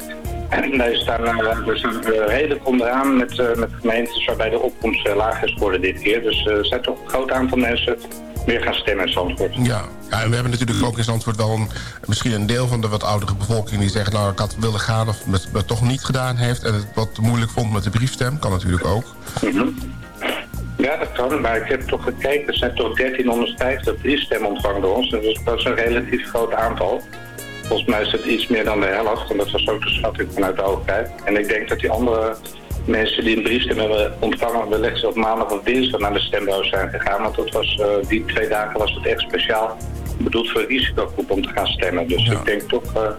Wij staan, we staan uh, redelijk onderaan met, uh, met gemeentes waarbij de opkomst laag is geworden dit keer. Dus er zijn toch een groot aantal mensen meer gaan stemmen in Zandvoort. Ja. ja, en we hebben natuurlijk ook in Zandvoort wel een, misschien een deel van de wat oudere bevolking die zegt... nou, ik had willen gaan of het, het toch niet gedaan heeft... en het wat moeilijk vond met de briefstem, kan natuurlijk ook. Mm -hmm. Ja, dat kan, maar ik heb toch gekeken. Er zijn toch 1350 briefstemmen ontvangen door ons. Dus dat is een relatief groot aantal. Volgens mij is het iets meer dan de helft. En dat was ook de schatting vanuit de overheid. En ik denk dat die andere mensen die een briefstem hebben ontvangen... wellicht op maandag of dinsdag naar de stembuis zijn gegaan. Want dat was, uh, die twee dagen was het echt speciaal bedoeld voor een risicogroep om te gaan stemmen. Dus ja. ik denk toch... Uh,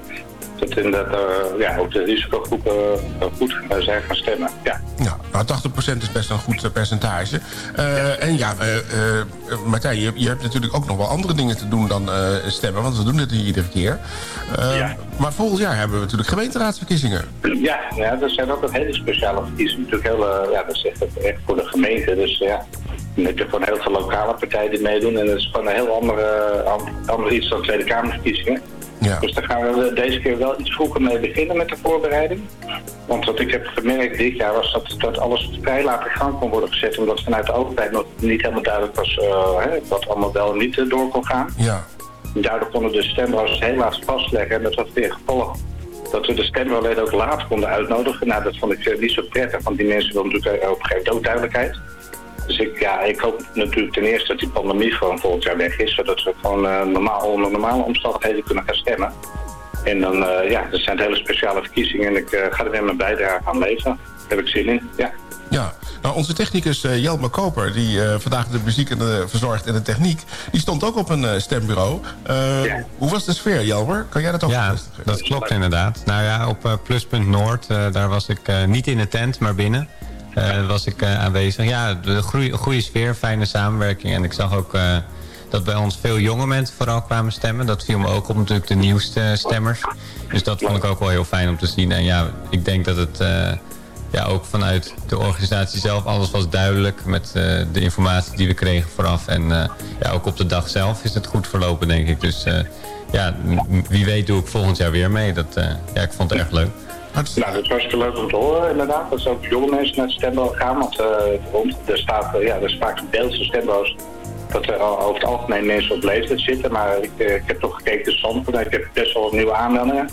dat inderdaad eh, ja, ook de risicogroepen eh, goed eh, zijn gaan stemmen. Ja. Ja, nou 80% is best een goed percentage. En ja, Martijn, je, je hebt natuurlijk ook nog wel andere dingen te doen dan stemmen. Want we doen dit hier iedere keer. Maar volgend jaar hebben we natuurlijk gemeenteraadsverkiezingen. Ja, ja, dat zijn ook een hele speciale verkiezingen. Natuurlijk heel, ja, dat is echt, echt voor de gemeente. Dus ja, dan heb je gewoon heel veel lokale partijen die meedoen. En dat is gewoon een heel andere, ander, iets dan Tweede Kamerverkiezingen. Ja. Dus daar gaan we deze keer wel iets vroeger mee beginnen met de voorbereiding. Want wat ik heb gemerkt dit jaar was dat, dat alles vrij laat in gang kon worden gezet. Omdat vanuit de overheid nog niet helemaal duidelijk was uh, hè, wat allemaal wel en niet uh, door kon gaan. Ja. Daardoor konden de stembureaus helaas vastleggen. En dat had weer gevolg dat we de stembureauleden ook laat konden uitnodigen. Nou, dat vond ik uh, niet zo prettig, want die mensen willen natuurlijk op een gegeven moment ook duidelijkheid. Dus ik, ja, ik hoop natuurlijk ten eerste dat die pandemie gewoon volgend jaar weg is. Zodat we gewoon uh, normaal, onder normale omstandigheden kunnen gaan stemmen. En dan, uh, ja, dat zijn hele speciale verkiezingen en ik uh, ga er weer mijn bijdrage aan leveren. Daar heb ik zin in, ja. Ja, nou, onze technicus uh, Jelme Koper, die uh, vandaag de muziek en de, verzorgt en de techniek... die stond ook op een uh, stembureau. Ja. Hoe was de sfeer, Jelmer? Kan jij dat ook Ja, bevestigen? dat klopt inderdaad. Nou ja, op Pluspunt Noord, daar was ik niet in de tent, maar binnen. Uh, was ik uh, aanwezig. Ja, de goede, sfeer, fijne samenwerking. En ik zag ook uh, dat bij ons veel jonge mensen vooral kwamen stemmen. Dat viel me ook op natuurlijk de nieuwste stemmers. Dus dat vond ik ook wel heel fijn om te zien. En ja, ik denk dat het ja, ook vanuit de organisatie zelf alles was duidelijk. Met de informatie die we kregen vooraf. En ja, ook op de dag zelf is het goed verlopen, denk ik. Dus ja, wie weet doe ik volgend jaar weer mee. Dat, ja, ik vond het erg leuk. Nou, dat was hartstikke leuk om te horen, inderdaad. Dat ook jonge mensen naar het stembureau gaan. Want uh, rond, er, staat, uh, ja, er is vaak beeldse stembureaus dat er over het algemeen mensen op leeftijd zitten. Maar ik, uh, ik heb toch gekeken in Zandvoort. Ik heb best wel wat nieuwe aanmeldingen.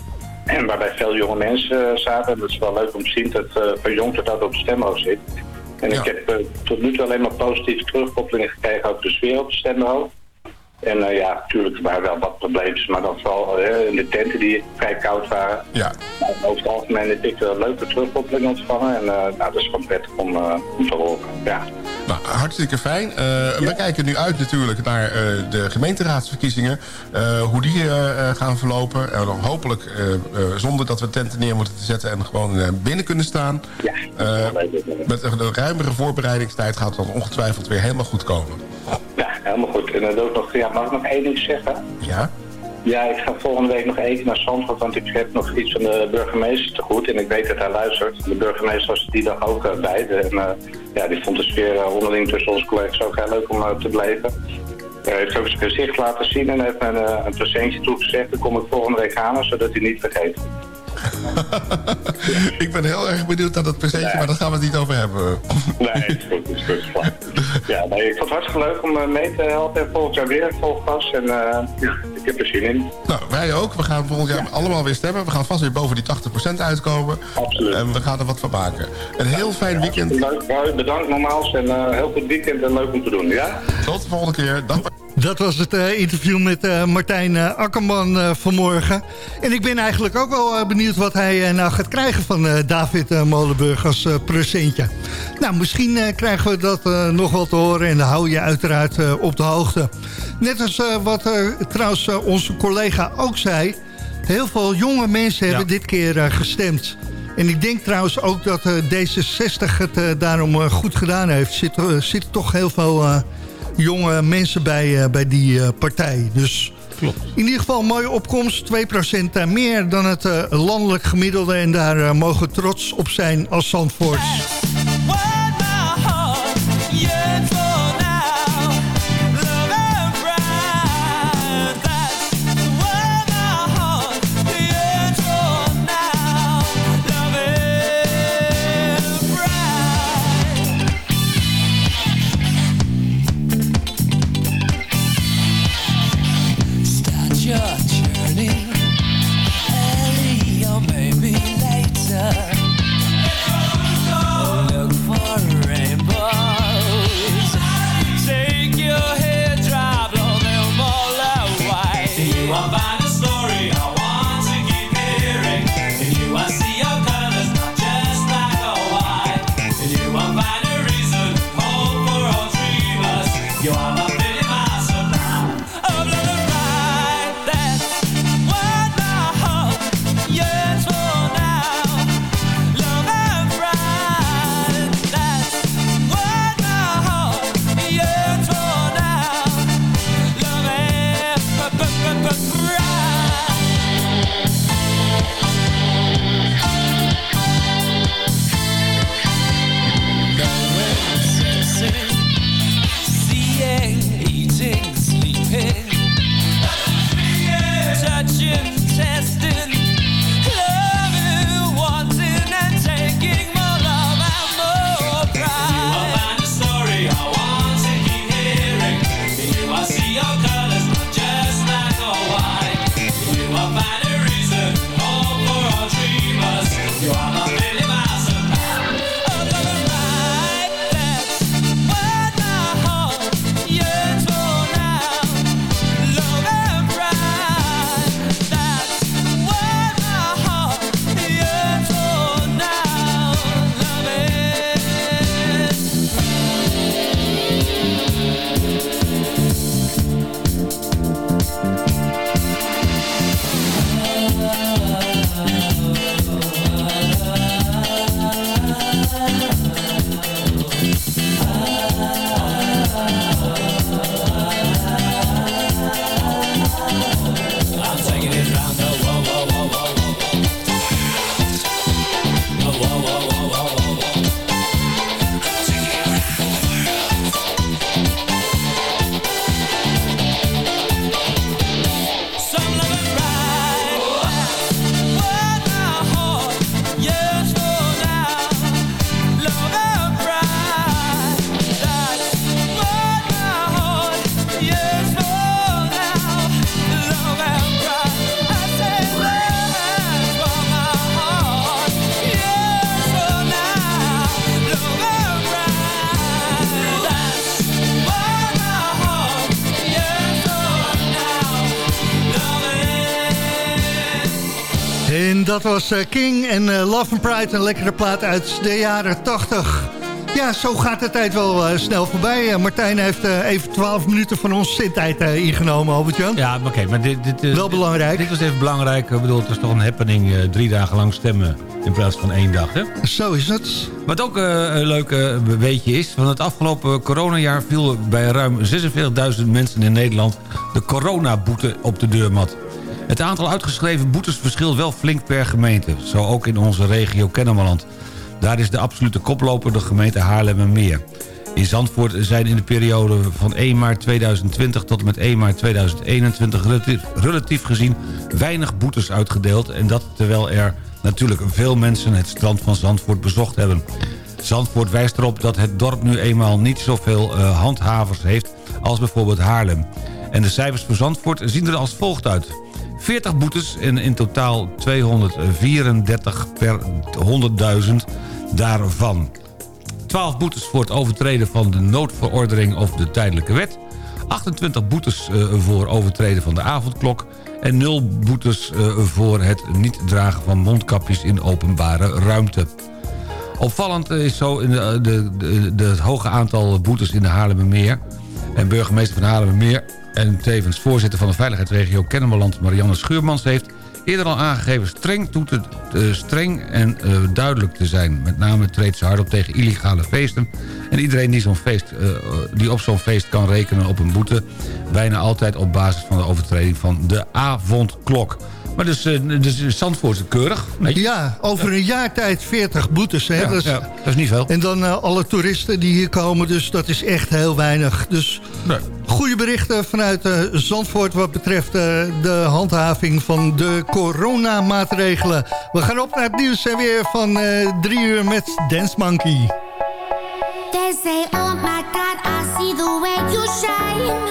En waarbij veel jonge mensen zaten. En dat is wel leuk om te zien dat van jong tot oud op het stembureau zit. En ja. ik heb tot nu toe alleen maar positieve terugkoppelingen gekregen over de sfeer op het stembureau. En uh, ja, natuurlijk waren wel wat problemen, maar dan vooral uh, in de tenten die vrij koud waren. Ja. Maar over het algemeen heb ik uh, leuke terugkoppeling ontvangen en nou, dat is gewoon prettig om, om te horen. Ja. Nou, hartstikke fijn. Ja. We kijken nu uit natuurlijk naar de gemeenteraadsverkiezingen. hoe die gaan verlopen. En dan hopelijk zonder dat we tenten neer moeten zetten en gewoon binnen kunnen staan. Ja. met een ruimere voorbereidingstijd gaat dan ongetwijfeld weer helemaal goed komen. Ja, helemaal goed. En dan ook nog, ja, mag ik nog één ding zeggen? Ja? Ja, ik ga volgende week nog even naar Zandvoort, want ik heb nog iets van de burgemeester te goed. En ik weet dat hij luistert. De burgemeester was die dag ook bij. En ja, die vond de sfeer uh, onderling tussen onze collega's ook heel leuk om te blijven. Hij heeft ook zijn gezicht laten zien en heeft me een, een presentje toegezegd. Dan kom ik volgende week halen, zodat hij niet vergeet. [laughs] ik ben heel erg benieuwd naar dat presentje, nee. maar daar gaan we het niet over hebben. nee, is goed, is goed. Ja, nee, ik vond het hartstikke leuk om mee te helpen. En volgend jaar weer vol gas. En uh, ja, ik heb er zin in. Nou, wij ook. We gaan volgend jaar ja. allemaal weer stemmen. We gaan vast weer boven die 80% uitkomen. Absoluut. En we gaan er wat van maken. Een heel fijn weekend. Leuk. Bedankt nogmaals. En uh, heel goed weekend en leuk om te doen, ja? Tot de volgende keer. Dag. Dat was het uh, interview met uh, Martijn uh, Akkerman vanmorgen. En ik ben eigenlijk ook wel benieuwd wat hij nou gaat krijgen van David Molenburg als presentje. Nou, misschien krijgen we dat nog wel te horen en dan hou je uiteraard op de hoogte. Net als wat trouwens onze collega ook zei. Heel veel jonge mensen hebben ja. dit keer gestemd. En ik denk trouwens ook dat D66 het daarom goed gedaan heeft. Er zitten zit toch heel veel jonge mensen bij, uh, bij die uh, partij. Dus Klopt. in ieder geval een mooie opkomst. 2% meer dan het uh, landelijk gemiddelde. En daar mogen we trots op zijn als Zandvoorts. Dat was eh, King en eh, Love and Pride, een lekkere plaat uit de jaren 80. Ja, zo gaat de tijd wel eh, snel voorbij. Martijn heeft even 12 minuten van onze zendtijd eh, ingenomen, Albert-Jan. Ja, oké, maar dit, dit, Wel belangrijk. Dit was even belangrijk. Ik bedoel, het is toch een happening. drie dagen lang stemmen in plaats van één dag, hè? Zo is het. Wat ook een leuk weetje is... van het afgelopen coronajaar viel bij ruim 46.000 mensen in Nederland... de coronaboete op de deurmat. Het aantal uitgeschreven boetes verschilt wel flink per gemeente. Zo ook in onze regio Kennemerland. Daar is de absolute koploper de gemeente Haarlemmermeer. In Zandvoort zijn in de periode van 1 maart 2020 tot en met 1 maart 2021 relatief, gezien weinig boetes uitgedeeld. En dat terwijl er natuurlijk veel mensen het strand van Zandvoort bezocht hebben. Zandvoort wijst erop dat het dorp nu eenmaal niet zoveel eh, handhavers heeft als bijvoorbeeld Haarlem. En de cijfers voor Zandvoort zien er als volgt uit. 40 boetes en in totaal 234 per 100.000 daarvan. 12 boetes voor het overtreden van de noodverordening of de tijdelijke wet. 28 boetes eh, voor overtreden van de avondklok. En 0 boetes eh, voor het niet dragen van mondkapjes in openbare ruimte. Opvallend is zo de, de het hoge aantal boetes in de Haarlemmermeer. En burgemeester van Haarlemmermeer en tevens voorzitter van de veiligheidsregio Kennemerland... Marianne Schuurmans heeft eerder al aangegeven streng, toe te, streng en eh, duidelijk te zijn. Met name treedt ze hard op tegen illegale feesten. En iedereen die, feest, eh, die op zo'n feest kan rekenen op een boete... bijna altijd op basis van de overtreding van de avondklok. Maar dus, eh, dus Zandvoort is keurig. Ja, over een jaar tijd 40 boetes. Hè? Ja, dat, is, ja, dat is niet veel. En dan eh, alle toeristen die hier komen, dus dat is echt heel weinig. Dus goede berichten vanuit eh, Zandvoort wat betreft eh, de handhaving van de coronamaatregelen. We gaan op naar het nieuws en weer van eh, drie uur met Dance Monkey. They say, oh my God, I see the way you shine.